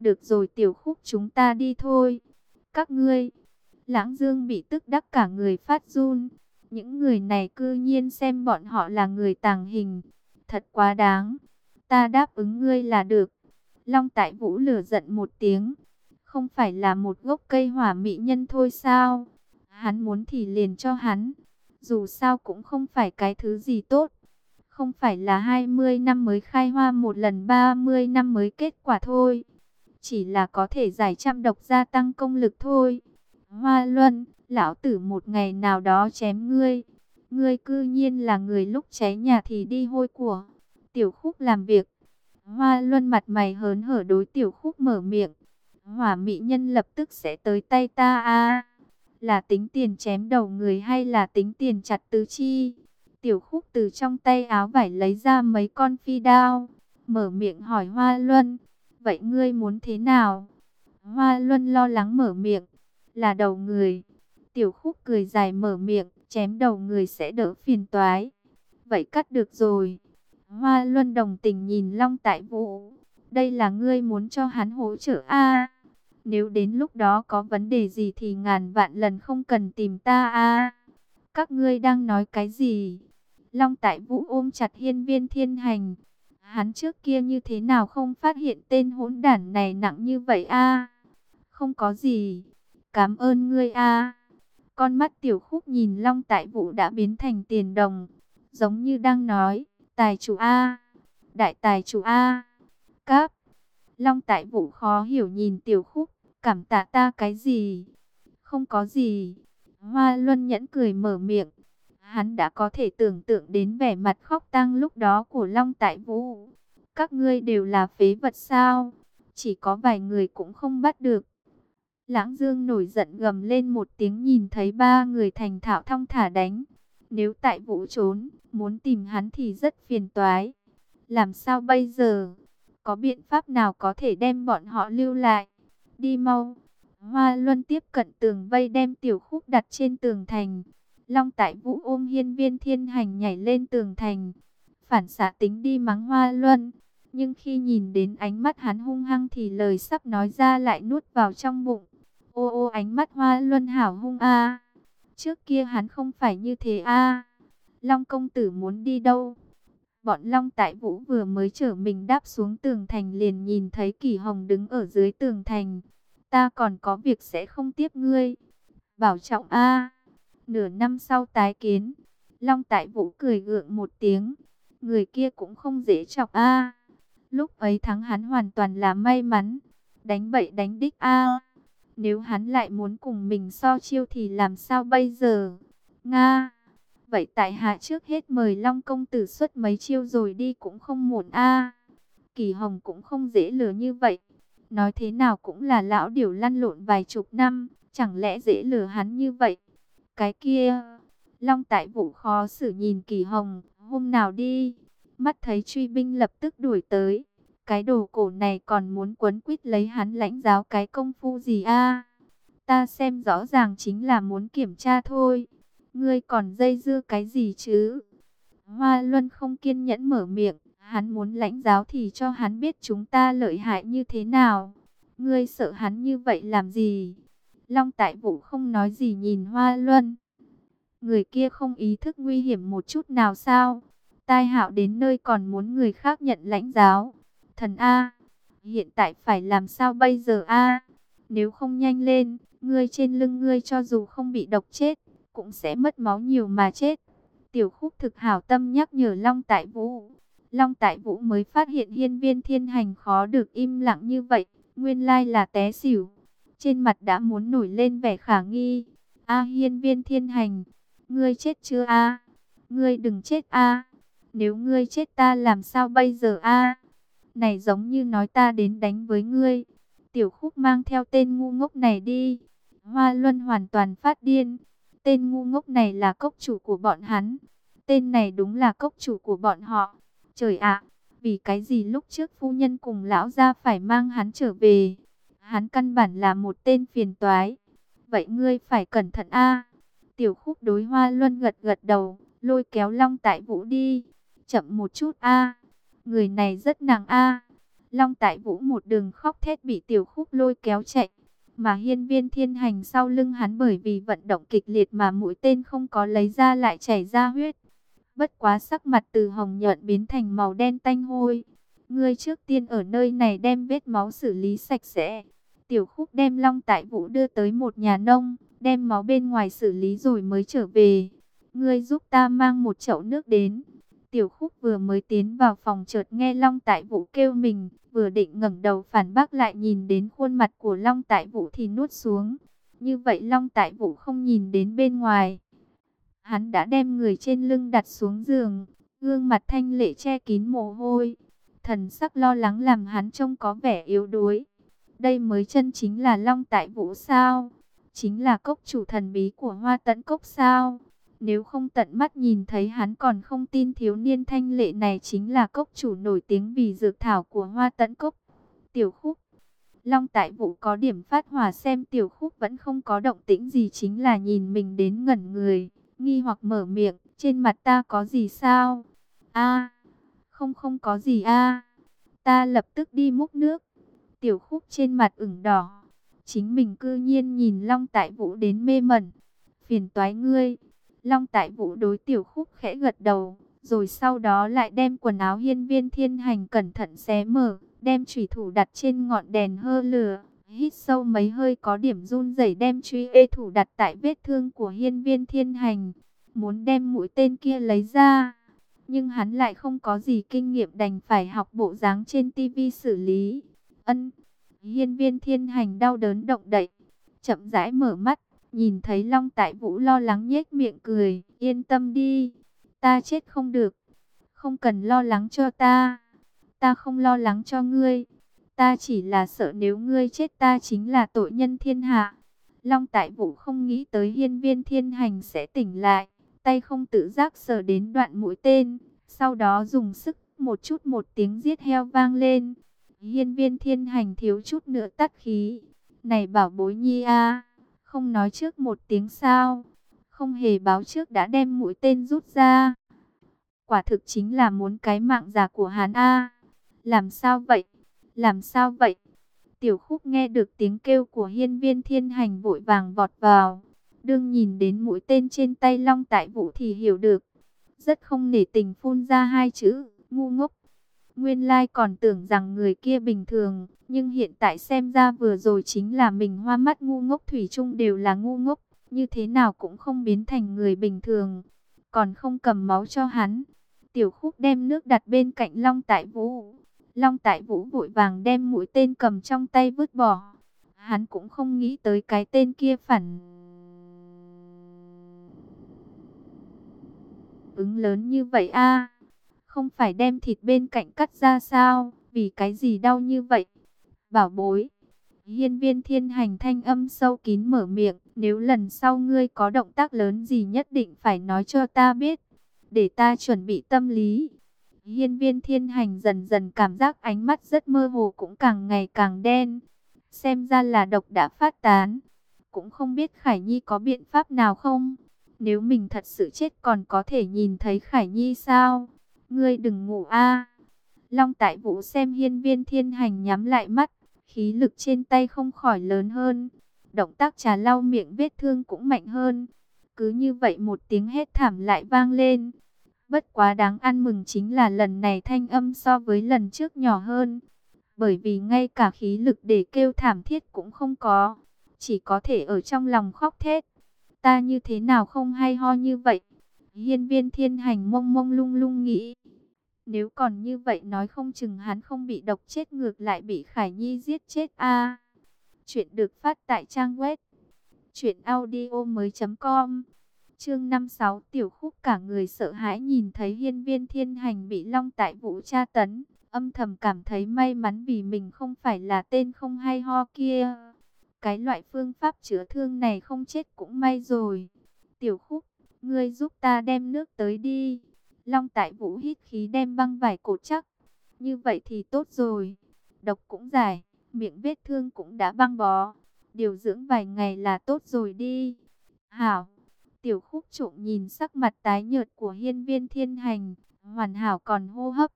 Được rồi tiểu khúc chúng ta đi thôi. Các ngươi, lãng dương bị tức đắc cả người phát run. Những người này cư nhiên xem bọn họ là người tàng hình. Thật quá đáng. Ta đáp ứng ngươi là được. Long tại vũ lửa giận một tiếng. Không phải là một gốc cây hỏa mỹ nhân thôi sao? Hắn muốn thì liền cho hắn. Dù sao cũng không phải cái thứ gì tốt. Không phải là 20 năm mới khai hoa một lần 30 năm mới kết quả thôi. Chỉ là có thể giải trăm độc gia tăng công lực thôi. Hoa Luân, lão tử một ngày nào đó chém ngươi. Ngươi cư nhiên là người lúc cháy nhà thì đi hôi của. Tiểu khúc làm việc. Hoa Luân mặt mày hớn hở đối tiểu khúc mở miệng. Hỏa mỹ nhân lập tức sẽ tới tay ta a Là tính tiền chém đầu người hay là tính tiền chặt tứ chi? Tiểu khúc từ trong tay áo vải lấy ra mấy con phi đao. Mở miệng hỏi Hoa Luân. Vậy ngươi muốn thế nào? Hoa Luân lo lắng mở miệng. Là đầu người. Tiểu khúc cười dài mở miệng. Chém đầu người sẽ đỡ phiền toái. Vậy cắt được rồi. Hoa Luân đồng tình nhìn Long Tại Vũ. Đây là ngươi muốn cho hắn hỗ trợ a Nếu đến lúc đó có vấn đề gì thì ngàn vạn lần không cần tìm ta a Các ngươi đang nói cái gì? Long Tại Vũ ôm chặt hiên viên thiên hành. Hắn trước kia như thế nào không phát hiện tên hỗn đản này nặng như vậy a Không có gì. Cảm ơn ngươi a Con mắt tiểu khúc nhìn Long Tại Vũ đã biến thành tiền đồng. Giống như đang nói. Tài chủ A. Đại tài chủ A. Cáp. Long tại vũ khó hiểu nhìn tiểu khúc. Cảm tạ ta cái gì? Không có gì. Hoa Luân nhẫn cười mở miệng. Hắn đã có thể tưởng tượng đến vẻ mặt khóc tang lúc đó của Long Tại Vũ. Các ngươi đều là phế vật sao? Chỉ có vài người cũng không bắt được. Lãng Dương nổi giận gầm lên một tiếng nhìn thấy ba người thành thạo thong thả đánh. Nếu tại Vũ trốn, muốn tìm hắn thì rất phiền toái. Làm sao bây giờ? Có biện pháp nào có thể đem bọn họ lưu lại? Đi mau. Hoa Luân tiếp cận tường vây đem tiểu khúc đặt trên tường thành. Long tại vũ ôm hiên viên thiên hành nhảy lên tường thành. Phản xạ tính đi mắng Hoa Luân. Nhưng khi nhìn đến ánh mắt hắn hung hăng thì lời sắp nói ra lại nuốt vào trong bụng. Ô ô, ánh mắt Hoa Luân hảo hung a. Trước kia hắn không phải như thế a. Long công tử muốn đi đâu? Bọn Long Tại Vũ vừa mới chở mình đáp xuống tường thành liền nhìn thấy Kỳ Hồng đứng ở dưới tường thành. Ta còn có việc sẽ không tiếp ngươi. Bảo trọng a. Nửa năm sau tái kiến. Long Tại Vũ cười gượng một tiếng. Người kia cũng không dễ chọc a. Lúc ấy thắng hắn hoàn toàn là may mắn. Đánh bậy đánh đích a. Nếu hắn lại muốn cùng mình so chiêu thì làm sao bây giờ? Nga! Vậy tại hạ trước hết mời Long công tử xuất mấy chiêu rồi đi cũng không muộn a. Kỳ Hồng cũng không dễ lừa như vậy. Nói thế nào cũng là lão điều lăn lộn vài chục năm, chẳng lẽ dễ lừa hắn như vậy? Cái kia, Long tại vũ khó xử nhìn Kỳ Hồng, hôm nào đi? Mắt thấy truy binh lập tức đuổi tới. Cái đồ cổ này còn muốn quấn quýt lấy hắn lãnh giáo cái công phu gì a? Ta xem rõ ràng chính là muốn kiểm tra thôi. Ngươi còn dây dưa cái gì chứ? Hoa Luân không kiên nhẫn mở miệng. Hắn muốn lãnh giáo thì cho hắn biết chúng ta lợi hại như thế nào. Ngươi sợ hắn như vậy làm gì? Long tại vũ không nói gì nhìn Hoa Luân. Người kia không ý thức nguy hiểm một chút nào sao? Tai hạo đến nơi còn muốn người khác nhận lãnh giáo. Thần A, hiện tại phải làm sao bây giờ A? Nếu không nhanh lên, ngươi trên lưng ngươi cho dù không bị độc chết, cũng sẽ mất máu nhiều mà chết. Tiểu khúc thực hảo tâm nhắc nhở Long Tại Vũ. Long Tại Vũ mới phát hiện hiên viên thiên hành khó được im lặng như vậy. Nguyên lai là té xỉu. Trên mặt đã muốn nổi lên vẻ khả nghi. A hiên viên thiên hành. Ngươi chết chưa a Ngươi đừng chết a Nếu ngươi chết ta làm sao bây giờ a Này giống như nói ta đến đánh với ngươi. Tiểu khúc mang theo tên ngu ngốc này đi. Hoa Luân hoàn toàn phát điên. Tên ngu ngốc này là cốc chủ của bọn hắn. Tên này đúng là cốc chủ của bọn họ. Trời ạ, vì cái gì lúc trước phu nhân cùng lão gia phải mang hắn trở về? Hắn căn bản là một tên phiền toái. Vậy ngươi phải cẩn thận a. Tiểu khúc đối hoa luân gật gật đầu, lôi kéo long tại vũ đi. Chậm một chút a. Người này rất nặng a. Long Tại Vũ một đường khóc thét bị tiểu khúc lôi kéo chạy. Mà hiên viên thiên hành sau lưng hắn bởi vì vận động kịch liệt mà mũi tên không có lấy ra lại chảy ra huyết. Bất quá sắc mặt từ hồng nhợn biến thành màu đen tanh hôi. Ngươi trước tiên ở nơi này đem vết máu xử lý sạch sẽ. Tiểu khúc đem Long Tại Vũ đưa tới một nhà nông, đem máu bên ngoài xử lý rồi mới trở về. Ngươi giúp ta mang một chậu nước đến. Tiểu khúc vừa mới tiến vào phòng chợt nghe Long Tại Vũ kêu mình, vừa định ngẩng đầu phản bác lại nhìn đến khuôn mặt của Long Tại Vũ thì nuốt xuống. Như vậy Long Tại Vũ không nhìn đến bên ngoài. Hắn đã đem người trên lưng đặt xuống giường, gương mặt thanh lệ che kín mồ hôi. Thần sắc lo lắng làm hắn trông có vẻ yếu đuối. Đây mới chân chính là Long Tại Vũ sao? Chính là cốc chủ thần bí của Hoa tấn Cốc sao? Nếu không tận mắt nhìn thấy hắn còn không tin thiếu niên thanh lệ này chính là cốc chủ nổi tiếng vì dược thảo của hoa tấn cốc. Tiểu khúc Long tại vụ có điểm phát hỏa xem tiểu khúc vẫn không có động tĩnh gì chính là nhìn mình đến ngẩn người, nghi hoặc mở miệng, trên mặt ta có gì sao? a không không có gì a Ta lập tức đi múc nước. Tiểu khúc trên mặt ửng đỏ. Chính mình cư nhiên nhìn Long tại vũ đến mê mẩn. Phiền toái ngươi. Long tại vũ đối tiểu khúc khẽ gật đầu, rồi sau đó lại đem quần áo hiên viên thiên hành cẩn thận xé mở, đem chủy thủ đặt trên ngọn đèn hơ lửa, hít sâu mấy hơi có điểm run rẩy đem truy ê thủ đặt tại vết thương của hiên viên thiên hành, muốn đem mũi tên kia lấy ra. Nhưng hắn lại không có gì kinh nghiệm đành phải học bộ dáng trên tivi xử lý. Ân, hiên viên thiên hành đau đớn động đậy, chậm rãi mở mắt, Nhìn thấy Long Tại Vũ lo lắng nhếch miệng cười, yên tâm đi, ta chết không được, không cần lo lắng cho ta, ta không lo lắng cho ngươi, ta chỉ là sợ nếu ngươi chết ta chính là tội nhân thiên hạ. Long Tại Vũ không nghĩ tới hiên viên thiên hành sẽ tỉnh lại, tay không tự giác sờ đến đoạn mũi tên, sau đó dùng sức một chút một tiếng giết heo vang lên. Hiên viên thiên hành thiếu chút nữa tắt khí. Này bảo bối nhi a không nói trước một tiếng sao, không hề báo trước đã đem mũi tên rút ra. Quả thực chính là muốn cái mạng già của hắn A. Làm sao vậy? Làm sao vậy? Tiểu khúc nghe được tiếng kêu của hiên viên thiên hành vội vàng vọt vào. Đương nhìn đến mũi tên trên tay long tại vũ thì hiểu được. Rất không nể tình phun ra hai chữ, ngu ngốc. Nguyên lai còn tưởng rằng người kia bình thường, nhưng hiện tại xem ra vừa rồi chính là mình hoa mắt ngu ngốc thủy chung đều là ngu ngốc, như thế nào cũng không biến thành người bình thường, còn không cầm máu cho hắn. Tiểu khúc đem nước đặt bên cạnh Long Tại Vũ. Long Tại Vũ vội vàng đem mũi tên cầm trong tay vứt bỏ. Hắn cũng không nghĩ tới cái tên kia phản ứng lớn như vậy a không phải đem thịt bên cạnh cắt ra sao? Vì cái gì đau như vậy? Bảo bối. Hiên viên thiên hành thanh âm sâu kín mở miệng. Nếu lần sau ngươi có động tác lớn gì nhất định phải nói cho ta biết. Để ta chuẩn bị tâm lý. Hiên viên thiên hành dần dần cảm giác ánh mắt rất mơ hồ cũng càng ngày càng đen. Xem ra là độc đã phát tán. Cũng không biết Khải Nhi có biện pháp nào không? Nếu mình thật sự chết còn có thể nhìn thấy Khải Nhi sao? Ngươi đừng ngủ a. Long Tại Vũ xem hiên viên thiên hành nhắm lại mắt, khí lực trên tay không khỏi lớn hơn. Động tác trà lau miệng vết thương cũng mạnh hơn. Cứ như vậy một tiếng hét thảm lại vang lên. Bất quá đáng ăn mừng chính là lần này thanh âm so với lần trước nhỏ hơn. Bởi vì ngay cả khí lực để kêu thảm thiết cũng không có. Chỉ có thể ở trong lòng khóc thét. Ta như thế nào không hay ho như vậy. Hiên viên thiên hành mông mông lung lung nghĩ. Nếu còn như vậy nói không chừng hắn không bị độc chết ngược lại bị Khải Nhi giết chết a. chuyện được phát tại trang web truyệnaudiomoi.com. Chương 56 Tiểu Khúc cả người sợ hãi nhìn thấy Hiên Viên Thiên Hành bị Long Tại Vũ tra tấn, âm thầm cảm thấy may mắn vì mình không phải là tên không hay ho kia. Cái loại phương pháp chữa thương này không chết cũng may rồi. Tiểu Khúc Ngươi giúp ta đem nước tới đi. Long tại vũ hít khí đem băng vải cổ chắc. Như vậy thì tốt rồi. Độc cũng giải, miệng vết thương cũng đã băng bó. Điều dưỡng vài ngày là tốt rồi đi. Hảo. Tiểu khúc trộm nhìn sắc mặt tái nhợt của hiên viên thiên hành. Hoàn hảo còn hô hấp.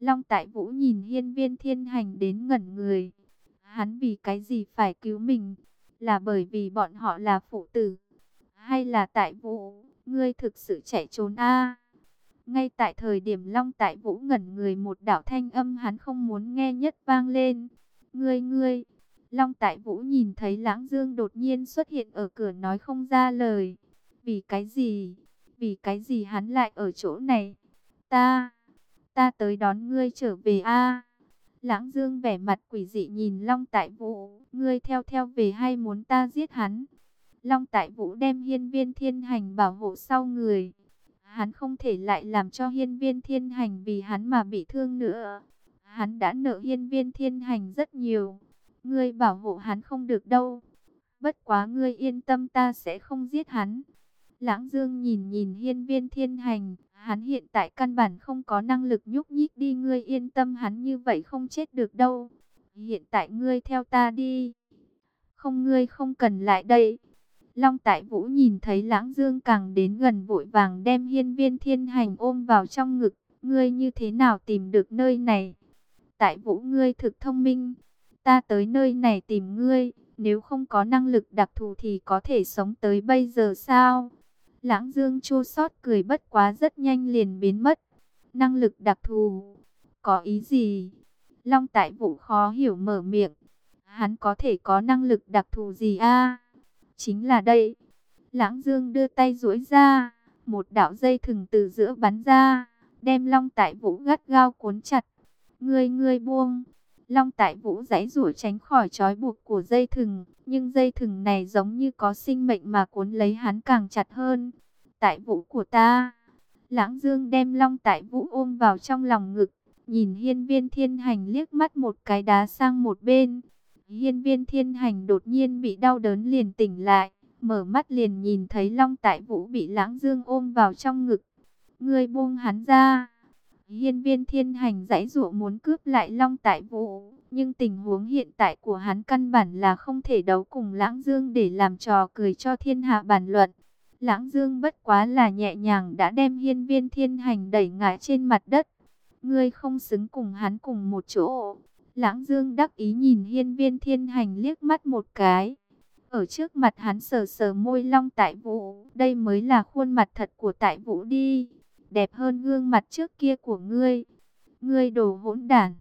Long Tại Vũ nhìn hiên viên thiên hành đến ngẩn người. Hắn vì cái gì phải cứu mình? Là bởi vì bọn họ là phụ tử? Hay là Tại Vũ, ngươi thực sự chạy trốn a Ngay tại thời điểm Long Tại Vũ ngẩn người một đạo thanh âm hắn không muốn nghe nhất vang lên. Ngươi ngươi, Long Tại Vũ nhìn thấy Lãng Dương đột nhiên xuất hiện ở cửa nói không ra lời. Vì cái gì? Vì cái gì hắn lại ở chỗ này? Ta, ta tới đón ngươi trở về a. Lãng Dương vẻ mặt quỷ dị nhìn Long Tại Vũ, ngươi theo theo về hay muốn ta giết hắn? Long Tại Vũ đem hiên viên thiên hành bảo hộ sau người. Hắn không thể lại làm cho hiên viên thiên hành vì hắn mà bị thương nữa. Hắn đã nợ hiên viên thiên hành rất nhiều. Ngươi bảo hộ hắn không được đâu. Bất quá ngươi yên tâm ta sẽ không giết hắn. Lãng Dương nhìn nhìn hiên viên thiên hành, hắn hiện tại căn bản không có năng lực nhúc nhích đi ngươi yên tâm hắn như vậy không chết được đâu. Hiện tại ngươi theo ta đi. Không ngươi không cần lại đây. Long Tại Vũ nhìn thấy Lãng Dương càng đến gần vội vàng đem hiên viên thiên hành ôm vào trong ngực. Ngươi như thế nào tìm được nơi này? Tại Vũ, ngươi thực thông minh. Ta tới nơi này tìm ngươi. Nếu không có năng lực đặc thù thì có thể sống tới bây giờ sao? Lãng Dương chua xót cười bất quá rất nhanh liền biến mất. Năng lực đặc thù. Có ý gì? Long Tại Vũ khó hiểu mở miệng. Hắn có thể có năng lực đặc thù gì a? Chính là đây. Lãng Dương đưa tay duỗi ra, một đạo dây thừng từ giữa bắn ra, đem Long Tại Vũ gắt gao cuốn chặt. Ngươi ngươi buông. Long Tại Vũ giãy giụa tránh khỏi trói buộc của dây thừng, nhưng dây thừng này giống như có sinh mệnh mà cuốn lấy hắn càng chặt hơn. Tại Vũ của ta. Lãng Dương đem Long Tại Vũ ôm vào trong lòng ngực, nhìn Hiên Viên Thiên Hành liếc mắt một cái đá sang một bên. Hiên viên thiên hành đột nhiên bị đau đớn liền tỉnh lại, mở mắt liền nhìn thấy Long Tại Vũ bị lãng dương ôm vào trong ngực. Người buông hắn ra. Hiên viên thiên hành giãy dụa muốn cướp lại Long Tại Vũ, nhưng tình huống hiện tại của hắn căn bản là không thể đấu cùng lãng dương để làm trò cười cho thiên hạ bàn luận. Lãng dương bất quá là nhẹ nhàng đã đem hiên viên thiên hành đẩy ngã trên mặt đất. Ngươi không xứng cùng hắn cùng một chỗ. Lãng Dương đắc ý nhìn hiên viên thiên hành liếc mắt một cái. Ở trước mặt hắn sờ sờ môi long tại vũ. Đây mới là khuôn mặt thật của tại vũ đi. Đẹp hơn gương mặt trước kia của ngươi. Ngươi đồ hỗn đản.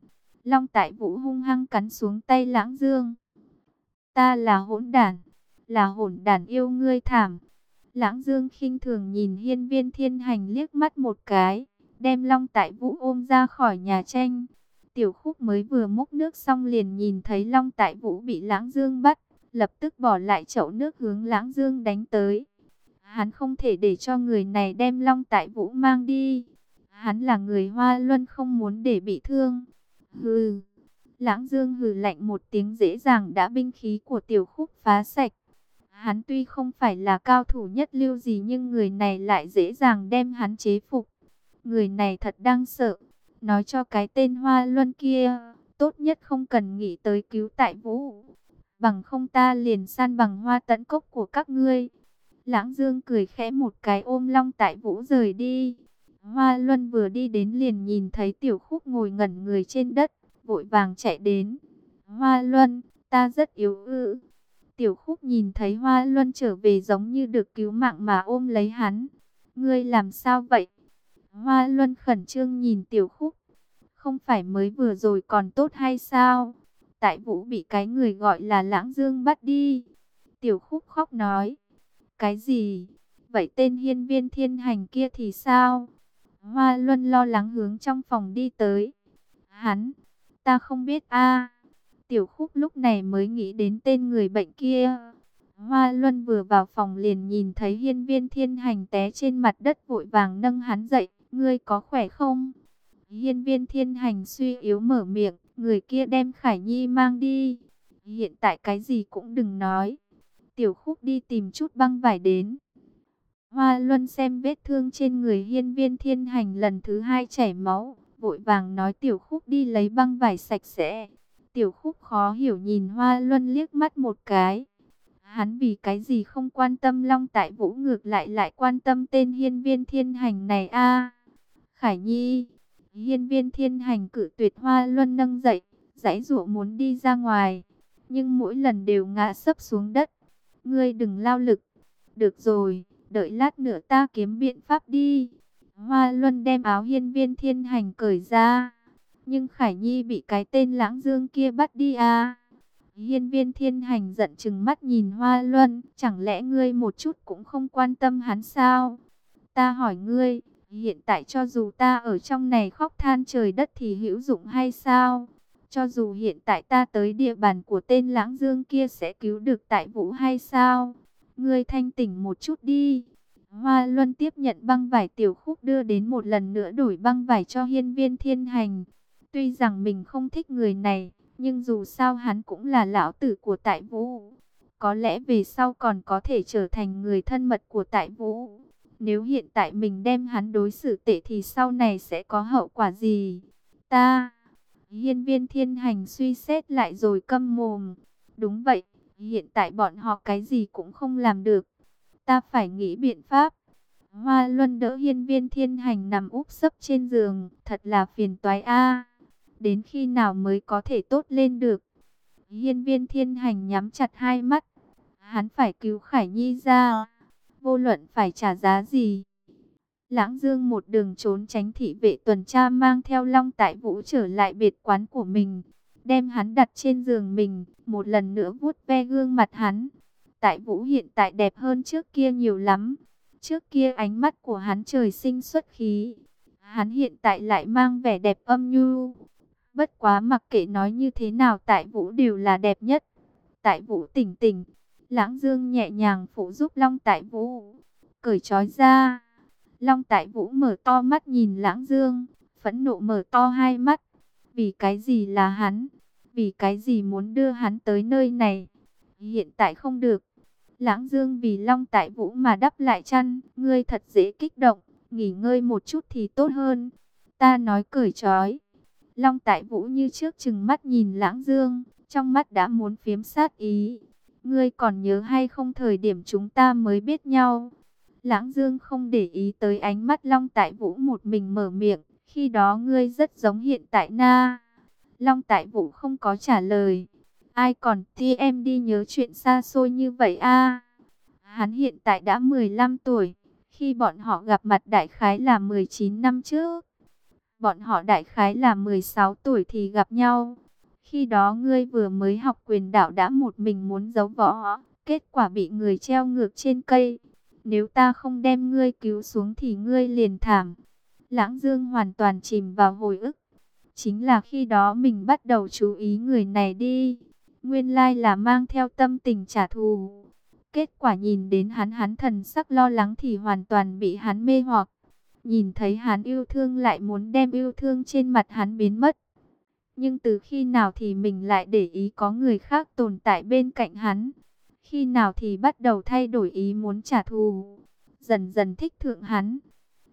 Long tại vũ hung hăng cắn xuống tay lãng dương. Ta là hỗn đản. Là hỗn đản yêu ngươi thảm. Lãng dương khinh thường nhìn hiên viên thiên hành liếc mắt một cái. Đem long tại vũ ôm ra khỏi nhà tranh. Tiểu khúc mới vừa múc nước xong liền nhìn thấy Long Tại Vũ bị Lãng Dương bắt, lập tức bỏ lại chậu nước hướng Lãng Dương đánh tới. Hắn không thể để cho người này đem Long Tại Vũ mang đi. Hắn là người Hoa Luân không muốn để bị thương. Hừ. Lãng Dương hừ lạnh một tiếng dễ dàng đã binh khí của tiểu khúc phá sạch. Hắn tuy không phải là cao thủ nhất lưu gì nhưng người này lại dễ dàng đem hắn chế phục. Người này thật đang sợ nói cho cái tên Hoa Luân kia, tốt nhất không cần nghĩ tới cứu tại vũ. Bằng không ta liền san bằng hoa tận cốc của các ngươi. Lãng Dương cười khẽ một cái ôm long tại vũ rời đi. Hoa Luân vừa đi đến liền nhìn thấy tiểu khúc ngồi ngẩn người trên đất, vội vàng chạy đến. Hoa Luân, ta rất yếu ư. Tiểu khúc nhìn thấy Hoa Luân trở về giống như được cứu mạng mà ôm lấy hắn. Ngươi làm sao vậy? Hoa Luân khẩn trương nhìn tiểu khúc. Không phải mới vừa rồi còn tốt hay sao? Tại vũ bị cái người gọi là lãng dương bắt đi. Tiểu khúc khóc nói. Cái gì? Vậy tên hiên viên thiên hành kia thì sao? Hoa Luân lo lắng hướng trong phòng đi tới. Hắn, ta không biết a. Tiểu khúc lúc này mới nghĩ đến tên người bệnh kia. Hoa Luân vừa vào phòng liền nhìn thấy hiên viên thiên hành té trên mặt đất vội vàng nâng hắn dậy ngươi có khỏe không? Hiên viên thiên hành suy yếu mở miệng, người kia đem Khải Nhi mang đi. Hiện tại cái gì cũng đừng nói. Tiểu khúc đi tìm chút băng vải đến. Hoa Luân xem vết thương trên người hiên viên thiên hành lần thứ hai chảy máu, vội vàng nói tiểu khúc đi lấy băng vải sạch sẽ. Tiểu khúc khó hiểu nhìn Hoa Luân liếc mắt một cái. Hắn vì cái gì không quan tâm Long Tại Vũ ngược lại lại quan tâm tên hiên viên thiên hành này a Khải Nhi. Hiên viên thiên hành cử tuyệt hoa luân nâng dậy, giãy dụa muốn đi ra ngoài, nhưng mỗi lần đều ngã sấp xuống đất. Ngươi đừng lao lực. Được rồi, đợi lát nữa ta kiếm biện pháp đi. Hoa luân đem áo hiên viên thiên hành cởi ra. Nhưng Khải Nhi bị cái tên lãng dương kia bắt đi à. Hiên viên thiên hành giận chừng mắt nhìn Hoa Luân, chẳng lẽ ngươi một chút cũng không quan tâm hắn sao? Ta hỏi ngươi, hiện tại cho dù ta ở trong này khóc than trời đất thì hữu dụng hay sao? Cho dù hiện tại ta tới địa bàn của tên lãng dương kia sẽ cứu được tại vũ hay sao? Ngươi thanh tỉnh một chút đi. Hoa Luân tiếp nhận băng vải tiểu khúc đưa đến một lần nữa đổi băng vải cho hiên viên thiên hành. Tuy rằng mình không thích người này, nhưng dù sao hắn cũng là lão tử của tại vũ. Có lẽ về sau còn có thể trở thành người thân mật của tại vũ. Nếu hiện tại mình đem hắn đối xử tệ thì sau này sẽ có hậu quả gì? Ta, hiên viên thiên hành suy xét lại rồi câm mồm. Đúng vậy, hiện tại bọn họ cái gì cũng không làm được. Ta phải nghĩ biện pháp. Hoa Luân đỡ hiên viên thiên hành nằm úp sấp trên giường, thật là phiền toái a đến khi nào mới có thể tốt lên được. Hiên viên thiên hành nhắm chặt hai mắt, hắn phải cứu Khải Nhi ra, vô luận phải trả giá gì. Lãng Dương một đường trốn tránh thị vệ tuần tra mang theo Long Tại Vũ trở lại biệt quán của mình, đem hắn đặt trên giường mình, một lần nữa vuốt ve gương mặt hắn. Tại Vũ hiện tại đẹp hơn trước kia nhiều lắm. Trước kia ánh mắt của hắn trời sinh xuất khí. Hắn hiện tại lại mang vẻ đẹp âm nhu, Bất quá mặc kệ nói như thế nào tại vũ đều là đẹp nhất. Tại vũ tỉnh tỉnh, lãng dương nhẹ nhàng phụ giúp Long tại vũ, cởi trói ra. Long tại vũ mở to mắt nhìn lãng dương, phẫn nộ mở to hai mắt. Vì cái gì là hắn? Vì cái gì muốn đưa hắn tới nơi này? Hiện tại không được. Lãng dương vì Long tại vũ mà đắp lại chăn, ngươi thật dễ kích động, nghỉ ngơi một chút thì tốt hơn. Ta nói cởi trói Long Tại Vũ như trước chừng mắt nhìn Lãng Dương, trong mắt đã muốn phiếm sát ý. Ngươi còn nhớ hay không thời điểm chúng ta mới biết nhau? Lãng Dương không để ý tới ánh mắt Long Tại Vũ một mình mở miệng, khi đó ngươi rất giống hiện tại na. Long Tại Vũ không có trả lời. Ai còn thi em đi nhớ chuyện xa xôi như vậy a? Hắn hiện tại đã 15 tuổi, khi bọn họ gặp mặt đại khái là 19 năm trước. Bọn họ đại khái là 16 tuổi thì gặp nhau. Khi đó ngươi vừa mới học quyền đạo đã một mình muốn giấu võ, kết quả bị người treo ngược trên cây. Nếu ta không đem ngươi cứu xuống thì ngươi liền thảm. Lãng Dương hoàn toàn chìm vào hồi ức. Chính là khi đó mình bắt đầu chú ý người này đi. Nguyên lai là mang theo tâm tình trả thù. Kết quả nhìn đến hắn hắn thần sắc lo lắng thì hoàn toàn bị hắn mê hoặc. Nhìn thấy hắn yêu thương lại muốn đem yêu thương trên mặt hắn biến mất. Nhưng từ khi nào thì mình lại để ý có người khác tồn tại bên cạnh hắn. Khi nào thì bắt đầu thay đổi ý muốn trả thù. Dần dần thích thượng hắn.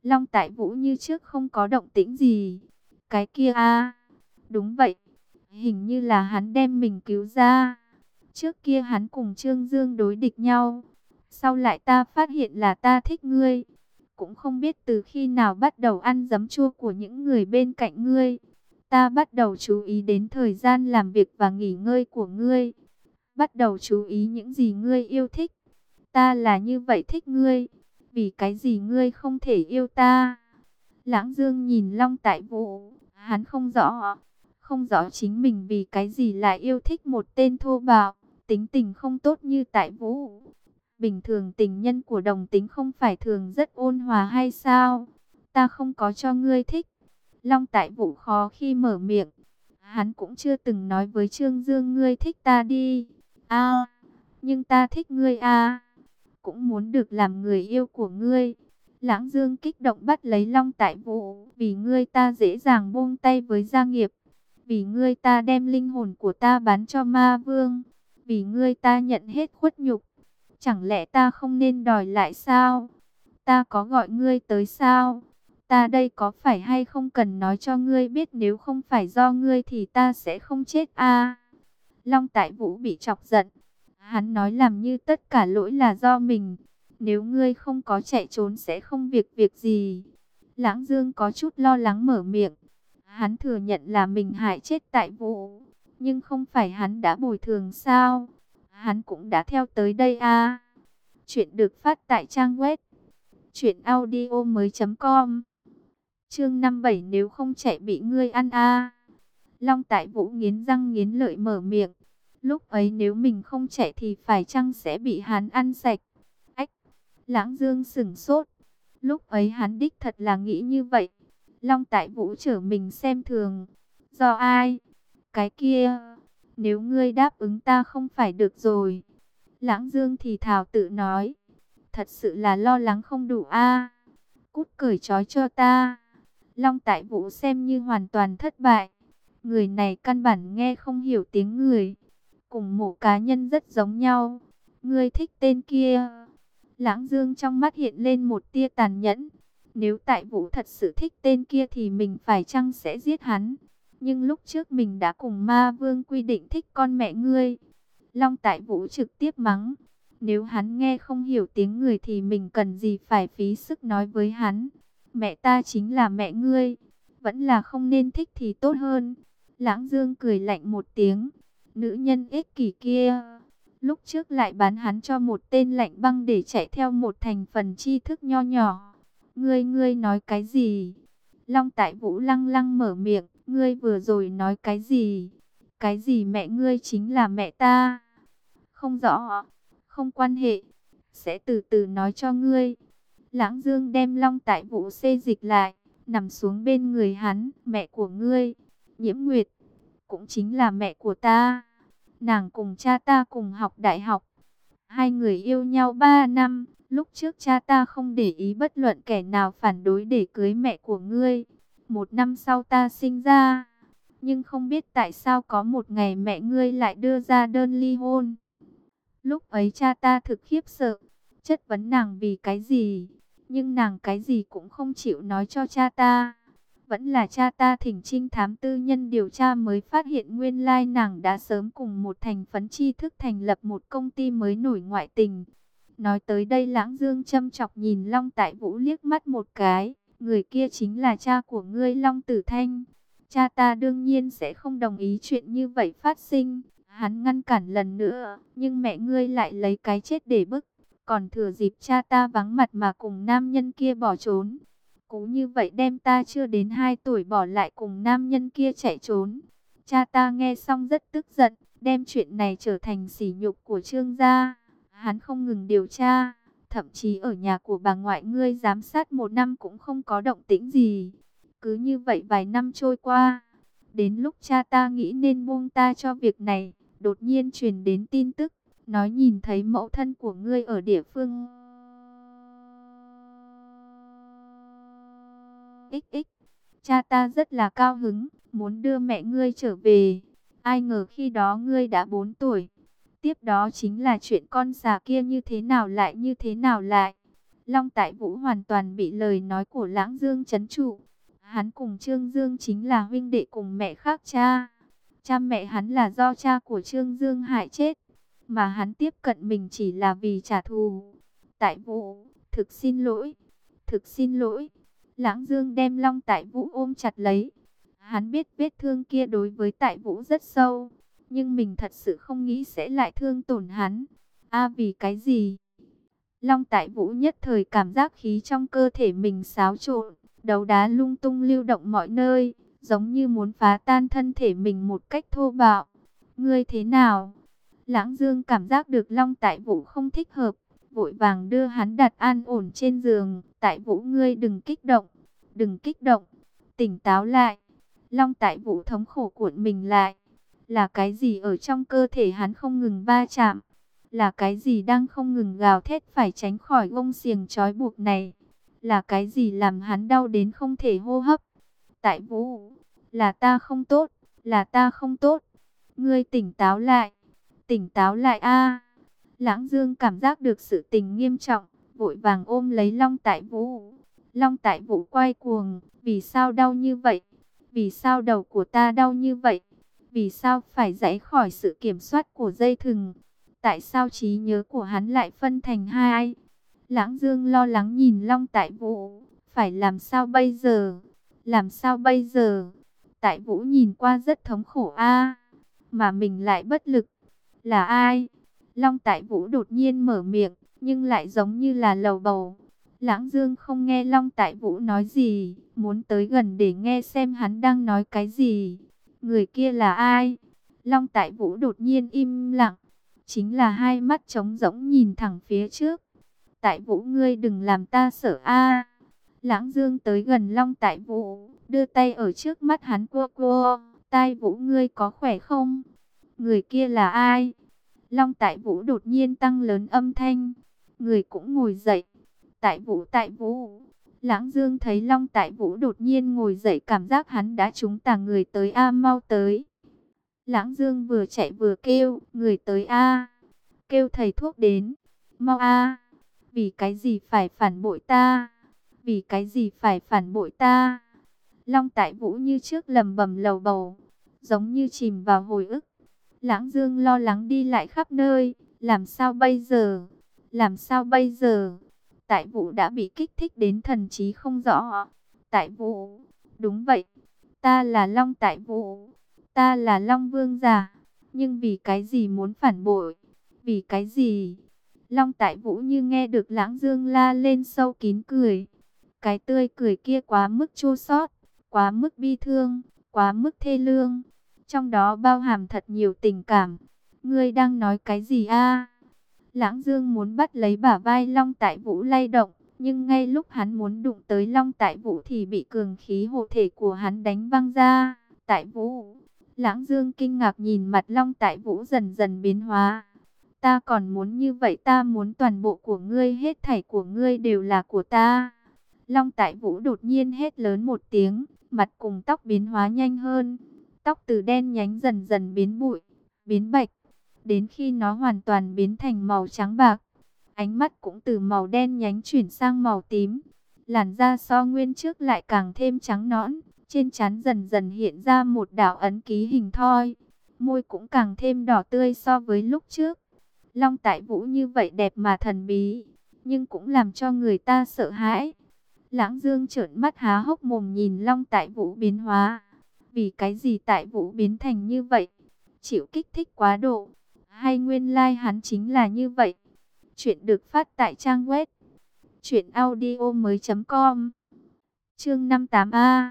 Long tại vũ như trước không có động tĩnh gì. Cái kia a Đúng vậy. Hình như là hắn đem mình cứu ra. Trước kia hắn cùng Trương Dương đối địch nhau. Sau lại ta phát hiện là ta thích ngươi cũng không biết từ khi nào bắt đầu ăn giấm chua của những người bên cạnh ngươi. Ta bắt đầu chú ý đến thời gian làm việc và nghỉ ngơi của ngươi. Bắt đầu chú ý những gì ngươi yêu thích. Ta là như vậy thích ngươi. Vì cái gì ngươi không thể yêu ta? Lãng Dương nhìn Long Tại Vũ, hắn không rõ, không rõ chính mình vì cái gì lại yêu thích một tên thô bạo, tính tình không tốt như Tại Vũ. Bình thường tình nhân của đồng tính không phải thường rất ôn hòa hay sao? Ta không có cho ngươi thích. Long tại vũ khó khi mở miệng. Hắn cũng chưa từng nói với Trương Dương, ngươi thích ta đi. a, nhưng ta thích ngươi a Cũng muốn được làm người yêu của ngươi. Lãng Dương kích động bắt lấy Long tại vũ. Vì ngươi ta dễ dàng buông tay với gia nghiệp. Vì ngươi ta đem linh hồn của ta bán cho ma vương. Vì ngươi ta nhận hết khuất nhục Chẳng lẽ ta không nên đòi lại sao? Ta có gọi ngươi tới sao? Ta đây có phải hay không cần nói cho ngươi biết nếu không phải do ngươi thì ta sẽ không chết a Long Tại Vũ bị chọc giận. Hắn nói làm như tất cả lỗi là do mình. Nếu ngươi không có chạy trốn sẽ không việc việc gì. Lãng Dương có chút lo lắng mở miệng. Hắn thừa nhận là mình hại chết tại vũ, nhưng không phải hắn đã bồi thường sao? Hắn cũng đã theo tới đây à? Chuyện được phát tại trang web truyệnaudiomoi.com. Chương 57 nếu không chạy bị ngươi ăn a. À. Long Tại Vũ nghiến răng nghiến lợi mở miệng. Lúc ấy nếu mình không chạy thì phải chăng sẽ bị hắn ăn sạch? Ách. Lãng Dương sững sốt. Lúc ấy hắn đích thật là nghĩ như vậy. Long Tại Vũ trở mình xem thường. Do ai? Cái kia, nếu ngươi đáp ứng ta không phải được rồi. Lãng Dương thì thào tự nói. Thật sự là lo lắng không đủ a. Cút cởi trói cho ta. Long Tại Vũ xem như hoàn toàn thất bại. Người này căn bản nghe không hiểu tiếng người. Cùng một cá nhân rất giống nhau. Ngươi thích tên kia. Lãng Dương trong mắt hiện lên một tia tàn nhẫn. Nếu Tại Vũ thật sự thích tên kia thì mình phải chăng sẽ giết hắn. Nhưng lúc trước mình đã cùng ma vương quy định thích con mẹ ngươi. Long Tại Vũ trực tiếp mắng. Nếu hắn nghe không hiểu tiếng người thì mình cần gì phải phí sức nói với hắn. Mẹ ta chính là mẹ ngươi. Vẫn là không nên thích thì tốt hơn. Lãng Dương cười lạnh một tiếng. Nữ nhân ích kỷ kia. Lúc trước lại bán hắn cho một tên lạnh băng để chạy theo một thành phần tri thức nho nhỏ. Ngươi ngươi nói cái gì? Long tại vũ lăng lăng mở miệng. Ngươi vừa rồi nói cái gì? Cái gì mẹ ngươi chính là mẹ ta? Không rõ, không quan hệ. Sẽ từ từ nói cho ngươi. Lãng Dương đem Long Tại Vũ xê dịch lại, nằm xuống bên người hắn, mẹ của ngươi, Nhiễm Nguyệt, cũng chính là mẹ của ta. Nàng cùng cha ta cùng học đại học. Hai người yêu nhau ba năm, lúc trước cha ta không để ý bất luận kẻ nào phản đối để cưới mẹ của ngươi. Một năm sau ta sinh ra, nhưng không biết tại sao có một ngày mẹ ngươi lại đưa ra đơn ly hôn. Lúc ấy cha ta thực khiếp sợ, chất vấn nàng vì cái gì, nhưng nàng cái gì cũng không chịu nói cho cha ta. Vẫn là cha ta thỉnh trinh thám tư nhân điều tra mới phát hiện nguyên lai nàng đã sớm cùng một thành phấn tri thức thành lập một công ty mới nổi ngoại tình. Nói tới đây lãng dương châm chọc nhìn Long Tại Vũ liếc mắt một cái. Người kia chính là cha của ngươi Long Tử Thanh. Cha ta đương nhiên sẽ không đồng ý chuyện như vậy phát sinh. Hắn ngăn cản lần nữa, nhưng mẹ ngươi lại lấy cái chết để bức. Còn thừa dịp cha ta vắng mặt mà cùng nam nhân kia bỏ trốn. Cố như vậy đem ta chưa đến 2 tuổi bỏ lại cùng nam nhân kia chạy trốn. Cha ta nghe xong rất tức giận, đem chuyện này trở thành sỉ nhục của trương gia. Hắn không ngừng điều tra, thậm chí ở nhà của bà ngoại ngươi giám sát một năm cũng không có động tĩnh gì. Cứ như vậy vài năm trôi qua, đến lúc cha ta nghĩ nên buông ta cho việc này, đột nhiên truyền đến tin tức, nói nhìn thấy mẫu thân của ngươi ở địa phương. XX, cha ta rất là cao hứng, muốn đưa mẹ ngươi trở về. Ai ngờ khi đó ngươi đã 4 tuổi. Tiếp đó chính là chuyện con xà kia như thế nào lại như thế nào lại. Long Tại Vũ hoàn toàn bị lời nói của Lãng Dương chấn trụ. Hắn cùng Trương Dương chính là huynh đệ cùng mẹ khác cha. Cha mẹ hắn là do cha của Trương Dương hại chết. Mà hắn tiếp cận mình chỉ là vì trả thù. Tại Vũ, thực xin lỗi. Thực xin lỗi. Lãng Dương đem Long Tại Vũ ôm chặt lấy. Hắn biết vết thương kia đối với Tại Vũ rất sâu. Nhưng mình thật sự không nghĩ sẽ lại thương tổn hắn. a vì cái gì? Long Tại Vũ nhất thời cảm giác khí trong cơ thể mình xáo trộn. Đầu đá lung tung lưu động mọi nơi. Giống như muốn phá tan thân thể mình một cách thô bạo. Ngươi thế nào? Lãng Dương cảm giác được Long Tại Vũ không thích hợp vội vàng đưa hắn đặt an ổn trên giường. Tại vũ ngươi đừng kích động, đừng kích động, tỉnh táo lại. Long tại vũ thống khổ cuộn mình lại. Là cái gì ở trong cơ thể hắn không ngừng va chạm? Là cái gì đang không ngừng gào thét phải tránh khỏi gông xiềng trói buộc này? Là cái gì làm hắn đau đến không thể hô hấp? Tại vũ, là ta không tốt, là ta không tốt. Ngươi tỉnh táo lại, tỉnh táo lại a. Lãng Dương cảm giác được sự tình nghiêm trọng, vội vàng ôm lấy Long Tại Vũ. Long Tại Vũ quay cuồng, vì sao đau như vậy? Vì sao đầu của ta đau như vậy? Vì sao phải dãy khỏi sự kiểm soát của dây thừng? Tại sao trí nhớ của hắn lại phân thành hai? Lãng Dương lo lắng nhìn Long Tại Vũ, phải làm sao bây giờ? Làm sao bây giờ? Tại Vũ nhìn qua rất thống khổ a mà mình lại bất lực. Là ai? Long Tại Vũ đột nhiên mở miệng, nhưng lại giống như là lầu bầu. Lãng Dương không nghe Long Tại Vũ nói gì, muốn tới gần để nghe xem hắn đang nói cái gì. Người kia là ai? Long Tại Vũ đột nhiên im lặng, chính là hai mắt trống rỗng nhìn thẳng phía trước. Tại Vũ ngươi đừng làm ta sợ a. Lãng Dương tới gần Long Tại Vũ, đưa tay ở trước mắt hắn cua cua, "Tai Vũ ngươi có khỏe không?" Người kia là ai? Long Tại Vũ đột nhiên tăng lớn âm thanh, người cũng ngồi dậy. Tại Vũ, Tại Vũ. Lãng Dương thấy Long Tại Vũ đột nhiên ngồi dậy cảm giác hắn đã trúng tà người tới A mau tới. Lãng Dương vừa chạy vừa kêu, người tới A. Kêu thầy thuốc đến, mau A. Vì cái gì phải phản bội ta? Vì cái gì phải phản bội ta? Long Tại Vũ như trước lầm bầm lầu bầu, giống như chìm vào hồi ức. Lãng Dương lo lắng đi lại khắp nơi, làm sao bây giờ? Làm sao bây giờ? Tại Vũ đã bị kích thích đến thần trí không rõ. Tại Vũ, đúng vậy, ta là Long Tại Vũ, ta là Long Vương già, nhưng vì cái gì muốn phản bội? Vì cái gì? Long Tại Vũ như nghe được Lãng Dương la lên sâu kín cười. Cái tươi cười kia quá mức chua xót, quá mức bi thương, quá mức thê lương. Trong đó bao hàm thật nhiều tình cảm. Ngươi đang nói cái gì a? Lãng Dương muốn bắt lấy bả vai Long Tại Vũ lay động, nhưng ngay lúc hắn muốn đụng tới Long Tại Vũ thì bị cường khí hộ thể của hắn đánh văng ra. Tại Vũ, Lãng Dương kinh ngạc nhìn mặt Long Tại Vũ dần dần biến hóa. Ta còn muốn như vậy ta muốn toàn bộ của ngươi hết thảy của ngươi đều là của ta. Long Tại Vũ đột nhiên hét lớn một tiếng, mặt cùng tóc biến hóa nhanh hơn. Tóc từ đen nhánh dần dần biến bụi, biến bạch, đến khi nó hoàn toàn biến thành màu trắng bạc. Ánh mắt cũng từ màu đen nhánh chuyển sang màu tím. Làn da so nguyên trước lại càng thêm trắng nõn, trên trán dần dần hiện ra một đạo ấn ký hình thoi. Môi cũng càng thêm đỏ tươi so với lúc trước. Long tại vũ như vậy đẹp mà thần bí, nhưng cũng làm cho người ta sợ hãi. Lãng Dương trợn mắt há hốc mồm nhìn Long tại vũ biến hóa. Vì cái gì tại vũ biến thành như vậy? Chịu kích thích quá độ. Hay nguyên lai like hắn chính là như vậy? Chuyện được phát tại trang web. truyệnaudio mới.com Chương 58A.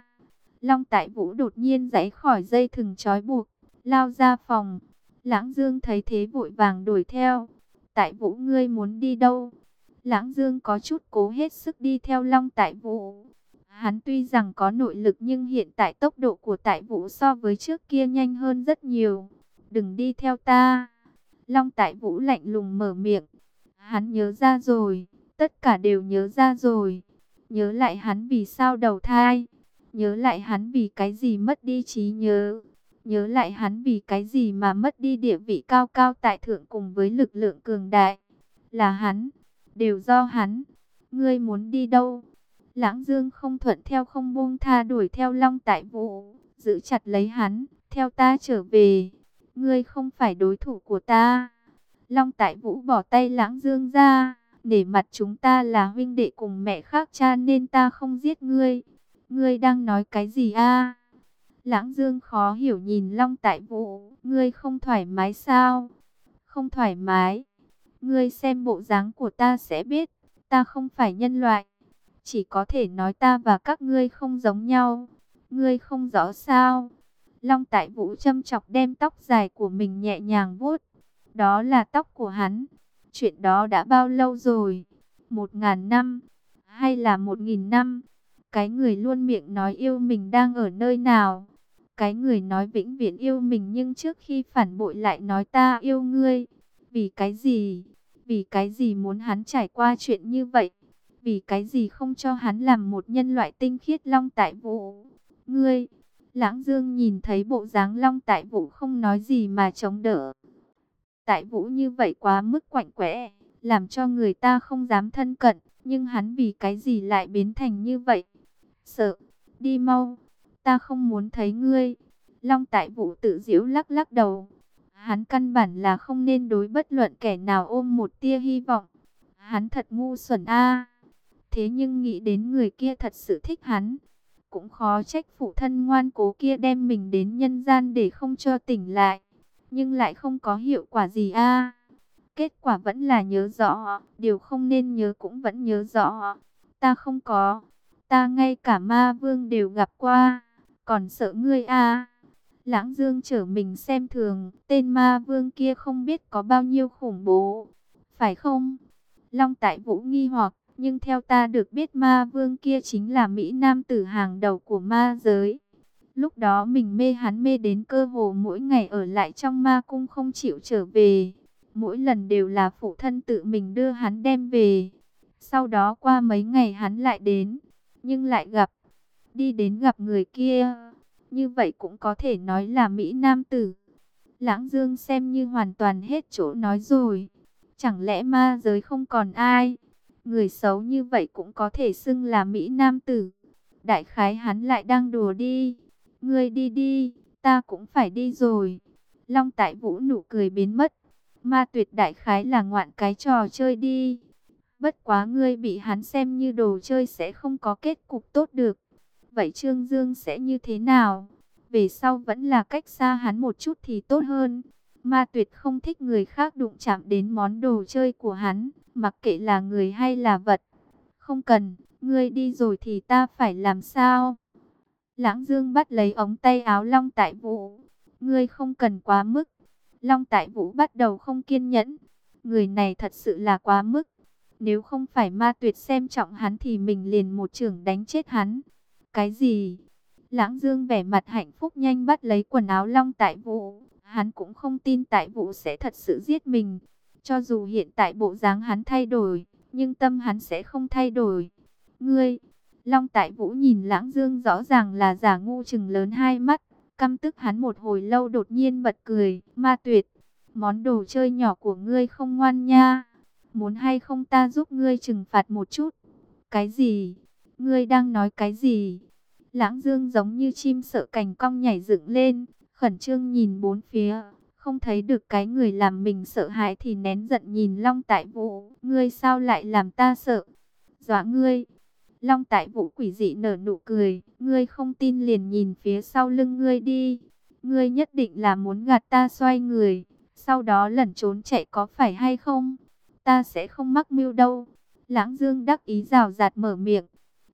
Long tại vũ đột nhiên giãy khỏi dây thừng trói buộc. Lao ra phòng. Lãng Dương thấy thế vội vàng đuổi theo. Tại vũ, ngươi muốn đi đâu? Lãng Dương có chút cố hết sức đi theo Long Tại Vũ. Hắn tuy rằng có nội lực nhưng hiện tại tốc độ của tại vũ so với trước kia nhanh hơn rất nhiều. Đừng đi theo ta. Long tại vũ lạnh lùng mở miệng. Hắn nhớ ra rồi. Tất cả đều nhớ ra rồi. Nhớ lại hắn vì sao đầu thai. Nhớ lại hắn vì cái gì mất đi trí nhớ. Nhớ lại hắn vì cái gì mà mất đi địa vị cao cao tại thượng cùng với lực lượng cường đại. Là hắn. Đều do hắn. Ngươi muốn đi đâu? Lãng Dương không thuận theo không buông tha đuổi theo Long Tại Vũ, giữ chặt lấy hắn, theo ta trở về. Ngươi không phải đối thủ của ta. Long Tại Vũ bỏ tay Lãng Dương ra, để mặt chúng ta là huynh đệ cùng mẹ khác cha nên ta không giết ngươi. Ngươi đang nói cái gì a? Lãng Dương khó hiểu nhìn Long Tại Vũ, ngươi không thoải mái sao? Không thoải mái. Ngươi xem bộ dáng của ta sẽ biết, ta không phải nhân loại chỉ có thể nói ta và các ngươi không giống nhau. Ngươi không rõ sao? Long Tại Vũ châm chọc đem tóc dài của mình nhẹ nhàng vuốt. Đó là tóc của hắn. Chuyện đó đã bao lâu rồi? Một ngàn năm? Hay là một nghìn năm? Cái người luôn miệng nói yêu mình đang ở nơi nào? Cái người nói vĩnh viễn yêu mình nhưng trước khi phản bội lại nói ta yêu ngươi. Vì cái gì? Vì cái gì muốn hắn trải qua chuyện như vậy? Vì cái gì không cho hắn làm một nhân loại tinh khiết long tại vũ? Ngươi, lãng dương nhìn thấy bộ dáng long tại vũ không nói gì mà chống đỡ. Tại vũ như vậy quá mức quạnh quẽ, làm cho người ta không dám thân cận. Nhưng hắn vì cái gì lại biến thành như vậy? Sợ, đi mau, ta không muốn thấy ngươi. Long tại vũ tự diễu lắc lắc đầu. Hắn căn bản là không nên đối bất luận kẻ nào ôm một tia hy vọng. Hắn thật ngu xuẩn a. Thế nhưng nghĩ đến người kia thật sự thích hắn, cũng khó trách phụ thân ngoan cố kia đem mình đến nhân gian để không cho tỉnh lại. Nhưng lại không có hiệu quả gì a. Kết quả vẫn là nhớ rõ, điều không nên nhớ cũng vẫn nhớ rõ. Ta không có, ta ngay cả ma vương đều gặp qua, còn sợ ngươi a. Lãng Dương trở mình xem thường, tên ma vương kia không biết có bao nhiêu khủng bố, phải không? Long Tại Vũ nghi hoặc, nhưng theo ta được biết ma vương kia chính là Mỹ Nam tử hàng đầu của ma giới. Lúc đó mình mê hắn mê đến cơ hồ mỗi ngày ở lại trong ma cung không chịu trở về. Mỗi lần đều là phụ thân tự mình đưa hắn đem về. Sau đó qua mấy ngày hắn lại đến, nhưng lại gặp, đi đến gặp người kia. Như vậy cũng có thể nói là Mỹ Nam tử. Lãng Dương xem như hoàn toàn hết chỗ nói rồi. Chẳng lẽ ma giới không còn ai? Người xấu như vậy cũng có thể xưng là Mỹ Nam tử. Đại khái hắn lại đang đùa đi. Ngươi đi đi, ta cũng phải đi rồi. Long tại vũ nụ cười biến mất. Ma tuyệt đại khái là ngoạn cái trò chơi đi. Bất quá ngươi bị hắn xem như đồ chơi sẽ không có kết cục tốt được. Vậy Trương Dương sẽ như thế nào? Về sau vẫn là cách xa hắn một chút thì tốt hơn. Ma tuyệt không thích người khác đụng chạm đến món đồ chơi của hắn, mặc kệ là người hay là vật. Không cần, ngươi đi rồi thì ta phải làm sao? Lãng Dương bắt lấy ống tay áo Long Tại Vũ. Ngươi không cần quá mức. Long Tại Vũ bắt đầu không kiên nhẫn. Người này thật sự là quá mức. Nếu không phải ma tuyệt xem trọng hắn thì mình liền một trưởng đánh chết hắn. Cái gì? Lãng Dương vẻ mặt hạnh phúc nhanh bắt lấy quần áo Long Tại Vũ. Hắn cũng không tin Tại Vũ sẽ thật sự giết mình. Cho dù hiện tại bộ dáng hắn thay đổi, nhưng tâm hắn sẽ không thay đổi. Ngươi, Long Tại Vũ nhìn Lãng Dương rõ ràng là giả ngu chừng lớn hai mắt. Căm tức hắn một hồi lâu đột nhiên bật cười, ma tuyệt. Món đồ chơi nhỏ của ngươi không ngoan nha. Muốn hay không ta giúp ngươi trừng phạt một chút. Cái gì? Ngươi đang nói cái gì? Lãng Dương giống như chim sợ cành cong nhảy dựng lên, khẩn trương nhìn bốn phía, không thấy được cái người làm mình sợ hãi thì nén giận nhìn Long Tại Vũ, ngươi sao lại làm ta sợ? Dọa ngươi. Long Tại Vũ quỷ dị nở nụ cười, ngươi không tin liền nhìn phía sau lưng ngươi đi. Ngươi nhất định là muốn gạt ta xoay người, sau đó lẩn trốn chạy có phải hay không? Ta sẽ không mắc mưu đâu. Lãng Dương đắc ý rào rạt mở miệng,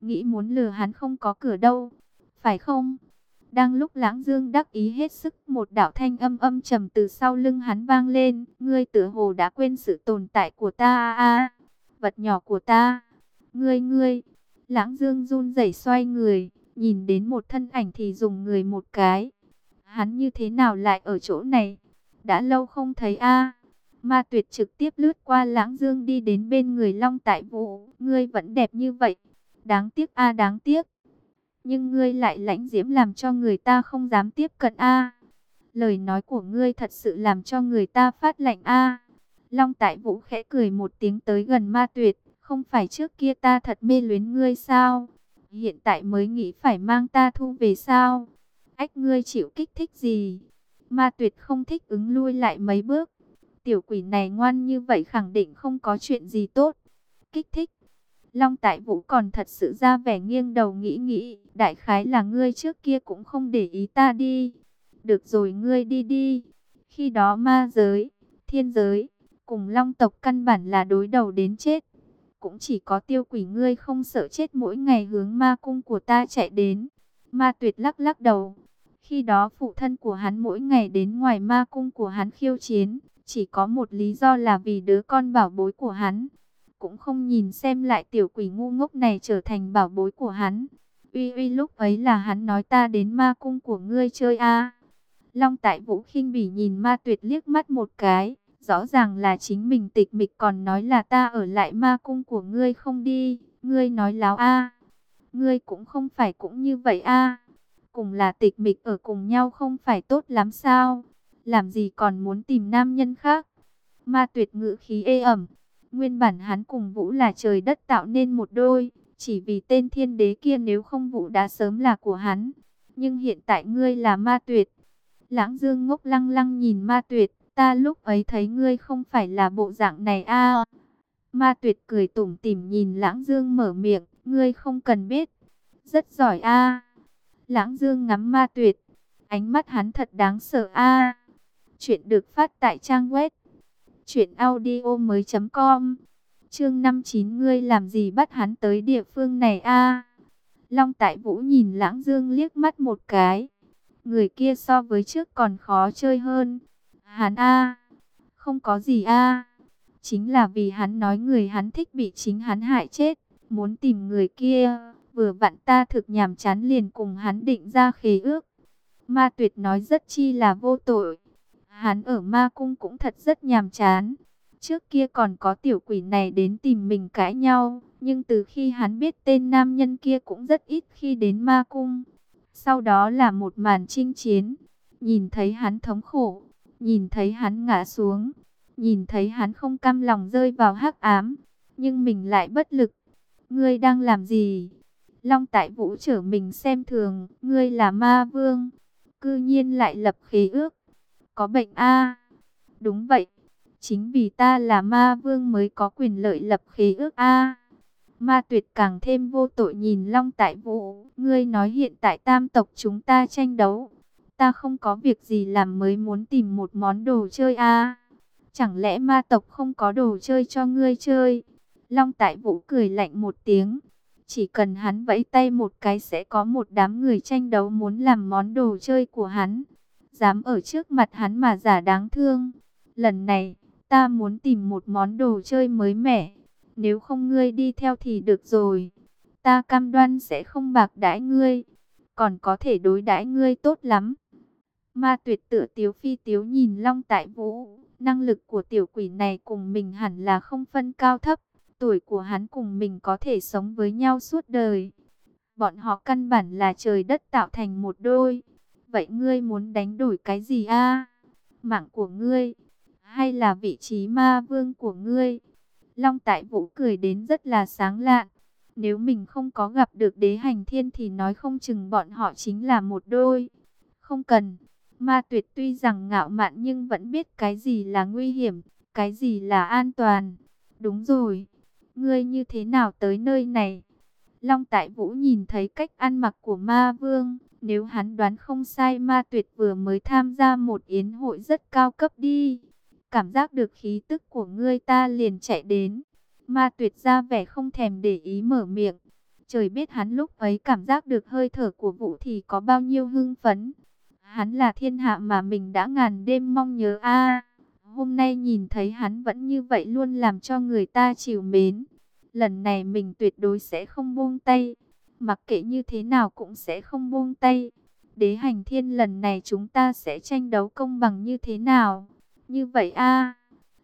nghĩ muốn lừa hắn không có cửa đâu, phải không? Đang lúc Lãng Dương đắc ý hết sức, một đạo thanh âm âm trầm từ sau lưng hắn vang lên, ngươi tựa hồ đã quên sự tồn tại của ta a, vật nhỏ của ta. Ngươi ngươi, Lãng Dương run rẩy xoay người, nhìn đến một thân ảnh thì dùng người một cái. Hắn như thế nào lại ở chỗ này? Đã lâu không thấy a. Ma Tuyệt trực tiếp lướt qua Lãng Dương đi đến bên người Long Tại Vũ, ngươi vẫn đẹp như vậy. Đáng tiếc a đáng tiếc. Nhưng ngươi lại lãnh diễm làm cho người ta không dám tiếp cận a. Lời nói của ngươi thật sự làm cho người ta phát lạnh a. Long Tại Vũ khẽ cười một tiếng tới gần Ma Tuyệt, không phải trước kia ta thật mê luyến ngươi sao? Hiện tại mới nghĩ phải mang ta thu về sao? Ách ngươi chịu kích thích gì? Ma Tuyệt không thích ứng lui lại mấy bước. Tiểu quỷ này ngoan như vậy khẳng định không có chuyện gì tốt. Kích thích Long Tại Vũ còn thật sự ra vẻ nghiêng đầu nghĩ nghĩ, đại khái là ngươi trước kia cũng không để ý ta đi. Được rồi ngươi đi đi. Khi đó ma giới, thiên giới, cùng long tộc căn bản là đối đầu đến chết. Cũng chỉ có tiêu quỷ ngươi không sợ chết mỗi ngày hướng ma cung của ta chạy đến. Ma tuyệt lắc lắc đầu. Khi đó phụ thân của hắn mỗi ngày đến ngoài ma cung của hắn khiêu chiến. Chỉ có một lý do là vì đứa con bảo bối của hắn cũng không nhìn xem lại tiểu quỷ ngu ngốc này trở thành bảo bối của hắn. Uy uy lúc ấy là hắn nói ta đến ma cung của ngươi chơi a. Long tại vũ khinh bỉ nhìn ma tuyệt liếc mắt một cái, rõ ràng là chính mình tịch mịch còn nói là ta ở lại ma cung của ngươi không đi, ngươi nói láo a. Ngươi cũng không phải cũng như vậy a. Cùng là tịch mịch ở cùng nhau không phải tốt lắm sao? Làm gì còn muốn tìm nam nhân khác? Ma tuyệt ngữ khí ê ẩm, Nguyên bản hắn cùng Vũ là trời đất tạo nên một đôi, chỉ vì tên thiên đế kia nếu không Vũ đã sớm là của hắn. Nhưng hiện tại ngươi là ma tuyệt. Lãng Dương ngốc lăng lăng nhìn ma tuyệt, ta lúc ấy thấy ngươi không phải là bộ dạng này a. Ma tuyệt cười tủm tỉm nhìn Lãng Dương mở miệng, ngươi không cần biết. Rất giỏi a. Lãng Dương ngắm ma tuyệt, ánh mắt hắn thật đáng sợ a. chuyện được phát tại trang web truyệnaudiomoi.com. Chương 59 ngươi làm gì bắt hắn tới địa phương này a? Long Tại Vũ nhìn Lãng Dương liếc mắt một cái. Người kia so với trước còn khó chơi hơn. Hắn a, không có gì a. Chính là vì hắn nói người hắn thích bị chính hắn hại chết, muốn tìm người kia, vừa vặn ta thực nhàm chán liền cùng hắn định ra khế ước. Ma Tuyệt nói rất chi là vô tội. Hắn ở ma cung cũng thật rất nhàm chán. Trước kia còn có tiểu quỷ này đến tìm mình cãi nhau, nhưng từ khi hắn biết tên nam nhân kia cũng rất ít khi đến ma cung. Sau đó là một màn chinh chiến, nhìn thấy hắn thống khổ, nhìn thấy hắn ngã xuống, nhìn thấy hắn không cam lòng rơi vào hắc ám, nhưng mình lại bất lực. Ngươi đang làm gì? Long tại vũ trở mình xem thường, ngươi là ma vương, cư nhiên lại lập khế ước. Có bệnh a Đúng vậy, chính vì ta là ma vương mới có quyền lợi lập khế ước a Ma tuyệt càng thêm vô tội nhìn Long Tại Vũ. Ngươi nói hiện tại tam tộc chúng ta tranh đấu. Ta không có việc gì làm mới muốn tìm một món đồ chơi a Chẳng lẽ ma tộc không có đồ chơi cho ngươi chơi? Long Tại Vũ cười lạnh một tiếng. Chỉ cần hắn vẫy tay một cái sẽ có một đám người tranh đấu muốn làm món đồ chơi của hắn. Dám ở trước mặt hắn mà giả đáng thương. Lần này, ta muốn tìm một món đồ chơi mới mẻ. Nếu không ngươi đi theo thì được rồi. Ta cam đoan sẽ không bạc đãi ngươi. Còn có thể đối đãi ngươi tốt lắm. Ma tuyệt tựa tiếu phi tiếu nhìn Long Tại Vũ. Năng lực của tiểu quỷ này cùng mình hẳn là không phân cao thấp. Tuổi của hắn cùng mình có thể sống với nhau suốt đời. Bọn họ căn bản là trời đất tạo thành một đôi. Vậy ngươi muốn đánh đổi cái gì a? Mạng của ngươi hay là vị trí ma vương của ngươi? Long Tại Vũ cười đến rất là sáng lạn. Nếu mình không có gặp được đế hành thiên thì nói không chừng bọn họ chính là một đôi. Không cần. Ma tuyệt tuy rằng ngạo mạn nhưng vẫn biết cái gì là nguy hiểm, cái gì là an toàn. Đúng rồi. Ngươi như thế nào tới nơi này? Long Tại Vũ nhìn thấy cách ăn mặc của ma vương. Nếu hắn đoán không sai ma tuyệt vừa mới tham gia một yến hội rất cao cấp đi cảm giác được khí tức của ngươi ta liền chạy đến. Ma tuyệt ra vẻ không thèm để ý mở miệng. Trời biết hắn lúc ấy cảm giác được hơi thở của vũ thì có bao nhiêu hưng phấn. Hắn là thiên hạ mà mình đã ngàn đêm mong nhớ a Hôm nay nhìn thấy hắn vẫn như vậy luôn làm cho người ta chịu mến. Lần này mình tuyệt đối sẽ không buông tay. Mặc kệ như thế nào cũng sẽ không buông tay. Đế hành thiên lần này chúng ta sẽ tranh đấu công bằng như thế nào? Như vậy a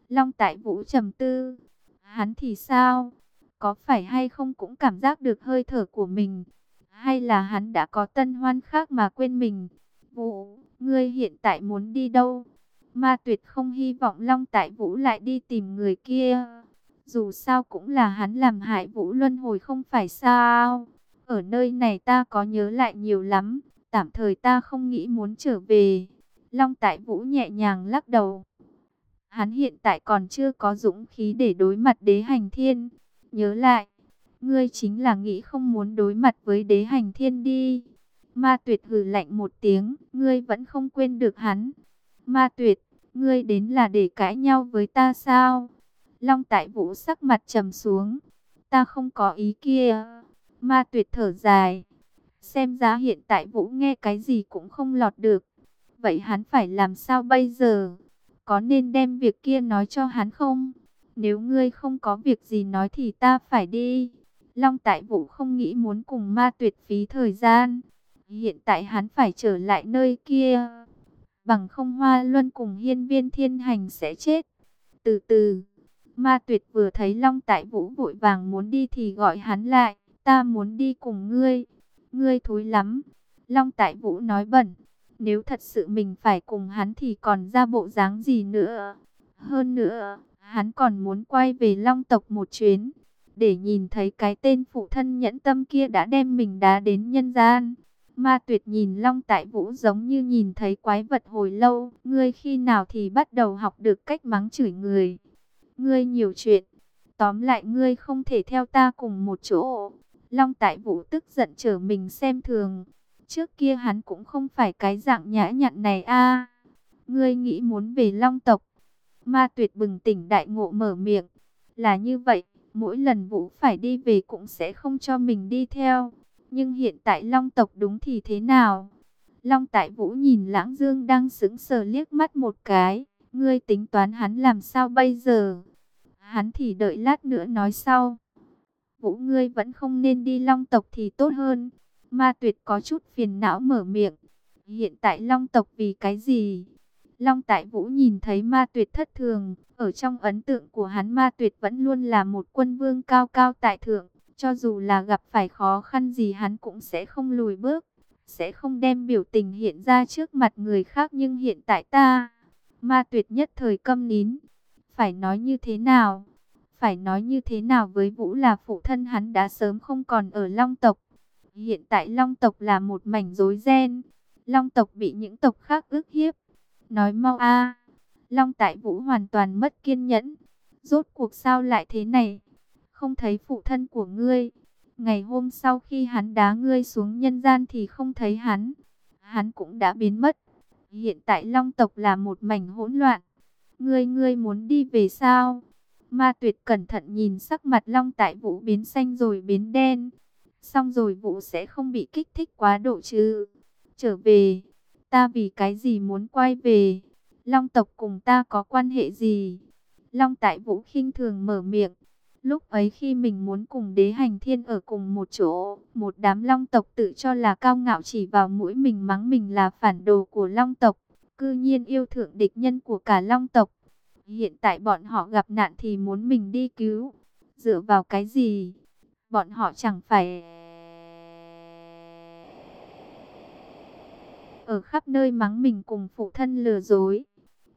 Long tại vũ trầm tư. Hắn thì sao? Có phải hay không cũng cảm giác được hơi thở của mình? Hay là hắn đã có tân hoan khác mà quên mình? Vũ, ngươi hiện tại muốn đi đâu? Ma tuyệt không hy vọng Long tại vũ lại đi tìm người kia. Dù sao cũng là hắn làm hại vũ luân hồi không phải sao? Ở nơi này ta có nhớ lại nhiều lắm. Tạm thời ta không nghĩ muốn trở về. Long tại vũ nhẹ nhàng lắc đầu. Hắn hiện tại còn chưa có dũng khí để đối mặt đế hành thiên. Nhớ lại, ngươi chính là nghĩ không muốn đối mặt với đế hành thiên đi. Ma tuyệt hừ lạnh một tiếng, ngươi vẫn không quên được hắn. Ma tuyệt, ngươi đến là để cãi nhau với ta sao? Long tại vũ sắc mặt trầm xuống. Ta không có ý kia. Ma tuyệt thở dài. Xem ra hiện tại vũ nghe cái gì cũng không lọt được. Vậy hắn phải làm sao bây giờ? có nên đem việc kia nói cho hắn không? Nếu ngươi không có việc gì nói thì ta phải đi. Long Tại Vũ không nghĩ muốn cùng ma tuyệt phí thời gian. Hiện tại hắn phải trở lại nơi kia. Bằng không hoa luân cùng hiên viên thiên hành sẽ chết. Từ từ, ma tuyệt vừa thấy Long Tại Vũ vội vàng muốn đi thì gọi hắn lại. Ta muốn đi cùng ngươi. Ngươi thối lắm. Long Tại Vũ nói bẩn. Nếu thật sự mình phải cùng hắn thì còn ra bộ dáng gì nữa. Hơn nữa, hắn còn muốn quay về Long tộc một chuyến. Để nhìn thấy cái tên phụ thân nhẫn tâm kia đã đem mình đá đến nhân gian. Ma tuyệt nhìn Long Tại Vũ giống như nhìn thấy quái vật hồi lâu. Ngươi khi nào thì bắt đầu học được cách mắng chửi người. Ngươi nhiều chuyện. Tóm lại ngươi không thể theo ta cùng một chỗ. Long Tại Vũ tức giận trở mình xem thường. Trước kia hắn cũng không phải cái dạng nhã nhặn này a. ngươi nghĩ muốn về Long tộc? Ma Tuyệt bừng tỉnh đại ngộ mở miệng. Là như vậy, mỗi lần Vũ phải đi về cũng sẽ không cho mình đi theo. Nhưng hiện tại Long tộc đúng thì thế nào? Long Tại Vũ nhìn Lãng Dương đang sững sờ liếc mắt một cái. Ngươi tính toán hắn làm sao bây giờ? Hắn thì đợi lát nữa nói sau. Vũ ngươi vẫn không nên đi Long tộc thì tốt hơn. Ma Tuyệt có chút phiền não mở miệng. Hiện tại Long tộc vì cái gì? Long Tại Vũ nhìn thấy Ma Tuyệt thất thường, ở trong ấn tượng của hắn Ma Tuyệt vẫn luôn là một quân vương cao cao tại thượng, cho dù là gặp phải khó khăn gì hắn cũng sẽ không lùi bước, sẽ không đem biểu tình hiện ra trước mặt người khác nhưng hiện tại ta, Ma Tuyệt nhất thời câm nín, phải nói như thế nào? Phải nói như thế nào với Vũ là phụ thân hắn đã sớm không còn ở Long tộc. Hiện tại Long tộc là một mảnh rối ren. Long tộc bị những tộc khác ức hiếp Nói mau a, Long Tại Vũ hoàn toàn mất kiên nhẫn. Rốt cuộc sao lại thế này? Không thấy phụ thân của ngươi. Ngày hôm sau khi hắn đá ngươi xuống nhân gian thì không thấy hắn. Hắn cũng đã biến mất. Hiện tại Long tộc là một mảnh hỗn loạn. Ngươi ngươi muốn đi về sao? Ma tuyệt cẩn thận nhìn sắc mặt Long Tại Vũ biến xanh rồi biến đen. Xong rồi Vũ sẽ không bị kích thích quá độ chứ. Trở về. Ta vì cái gì muốn quay về? Long tộc cùng ta có quan hệ gì? Long tại vũ khinh thường mở miệng. Lúc ấy khi mình muốn cùng đế hành thiên ở cùng một chỗ, một đám long tộc tự cho là cao ngạo chỉ vào mũi mình mắng mình là phản đồ của long tộc, cư nhiên yêu thượng địch nhân của cả long tộc. Hiện tại bọn họ gặp nạn thì muốn mình đi cứu, dựa vào cái gì? Bọn họ chẳng phải... ở khắp nơi mắng mình cùng phụ thân lừa dối.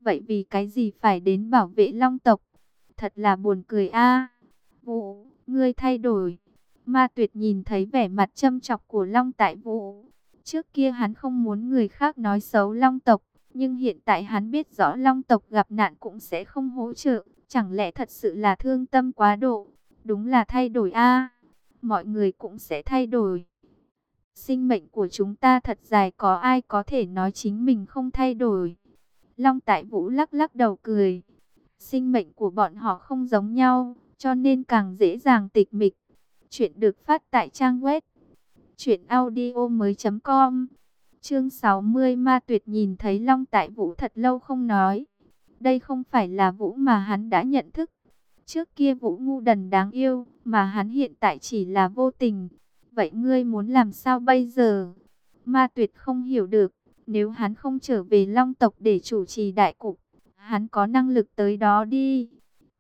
Vậy vì cái gì phải đến bảo vệ long tộc? Thật là buồn cười a. Vũ, ngươi thay đổi. Ma tuyệt nhìn thấy vẻ mặt châm chọc của long tại vũ. Trước kia hắn không muốn người khác nói xấu long tộc. Nhưng hiện tại hắn biết rõ long tộc gặp nạn cũng sẽ không hỗ trợ. Chẳng lẽ thật sự là thương tâm quá độ? Đúng là thay đổi a. Mọi người cũng sẽ thay đổi. Sinh mệnh của chúng ta thật dài có ai có thể nói chính mình không thay đổi. Long Tại Vũ lắc lắc đầu cười. Sinh mệnh của bọn họ không giống nhau, cho nên càng dễ dàng tịch mịch. Chuyện được phát tại trang web truyệnaudiomoi.com. Chương 60 Ma Tuyệt nhìn thấy Long Tại Vũ thật lâu không nói. Đây không phải là Vũ mà hắn đã nhận thức. Trước kia Vũ ngu đần đáng yêu, mà hắn hiện tại chỉ là vô tình. Vậy ngươi muốn làm sao bây giờ? Ma tuyệt không hiểu được. Nếu hắn không trở về long tộc để chủ trì đại cục, hắn có năng lực tới đó đi.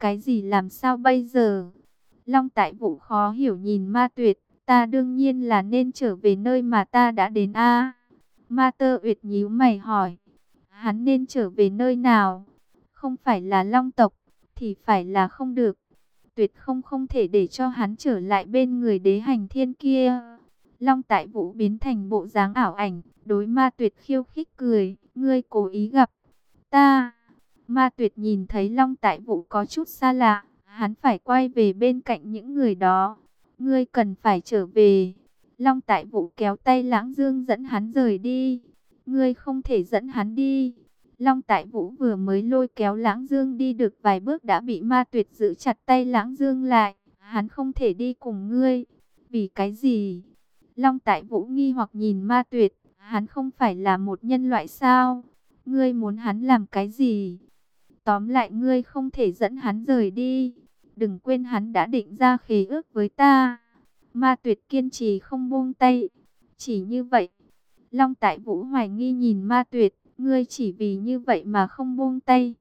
Cái gì làm sao bây giờ? Long tại vũ khó hiểu nhìn ma tuyệt. Ta đương nhiên là nên trở về nơi mà ta đã đến a Ma tơ uyệt nhíu mày hỏi. Hắn nên trở về nơi nào? Không phải là long tộc, thì phải là không được tuyệt không không thể để cho hắn trở lại bên người đế hành thiên kia. Long tại vũ biến thành bộ dáng ảo ảnh, đối ma tuyệt khiêu khích cười, ngươi cố ý gặp ta. Ma tuyệt nhìn thấy Long tại vũ có chút xa lạ, hắn phải quay về bên cạnh những người đó. Ngươi cần phải trở về. Long tại vũ kéo tay lãng dương dẫn hắn rời đi. Ngươi không thể dẫn hắn đi. Long Tại Vũ vừa mới lôi kéo Lãng Dương đi được vài bước đã bị ma tuyệt giữ chặt tay Lãng Dương lại. Hắn không thể đi cùng ngươi. Vì cái gì? Long Tại Vũ nghi hoặc nhìn ma tuyệt. Hắn không phải là một nhân loại sao? Ngươi muốn hắn làm cái gì? Tóm lại ngươi không thể dẫn hắn rời đi. Đừng quên hắn đã định ra khế ước với ta. Ma tuyệt kiên trì không buông tay. Chỉ như vậy. Long Tại Vũ hoài nghi nhìn ma tuyệt. Ngươi chỉ vì như vậy mà không buông tay.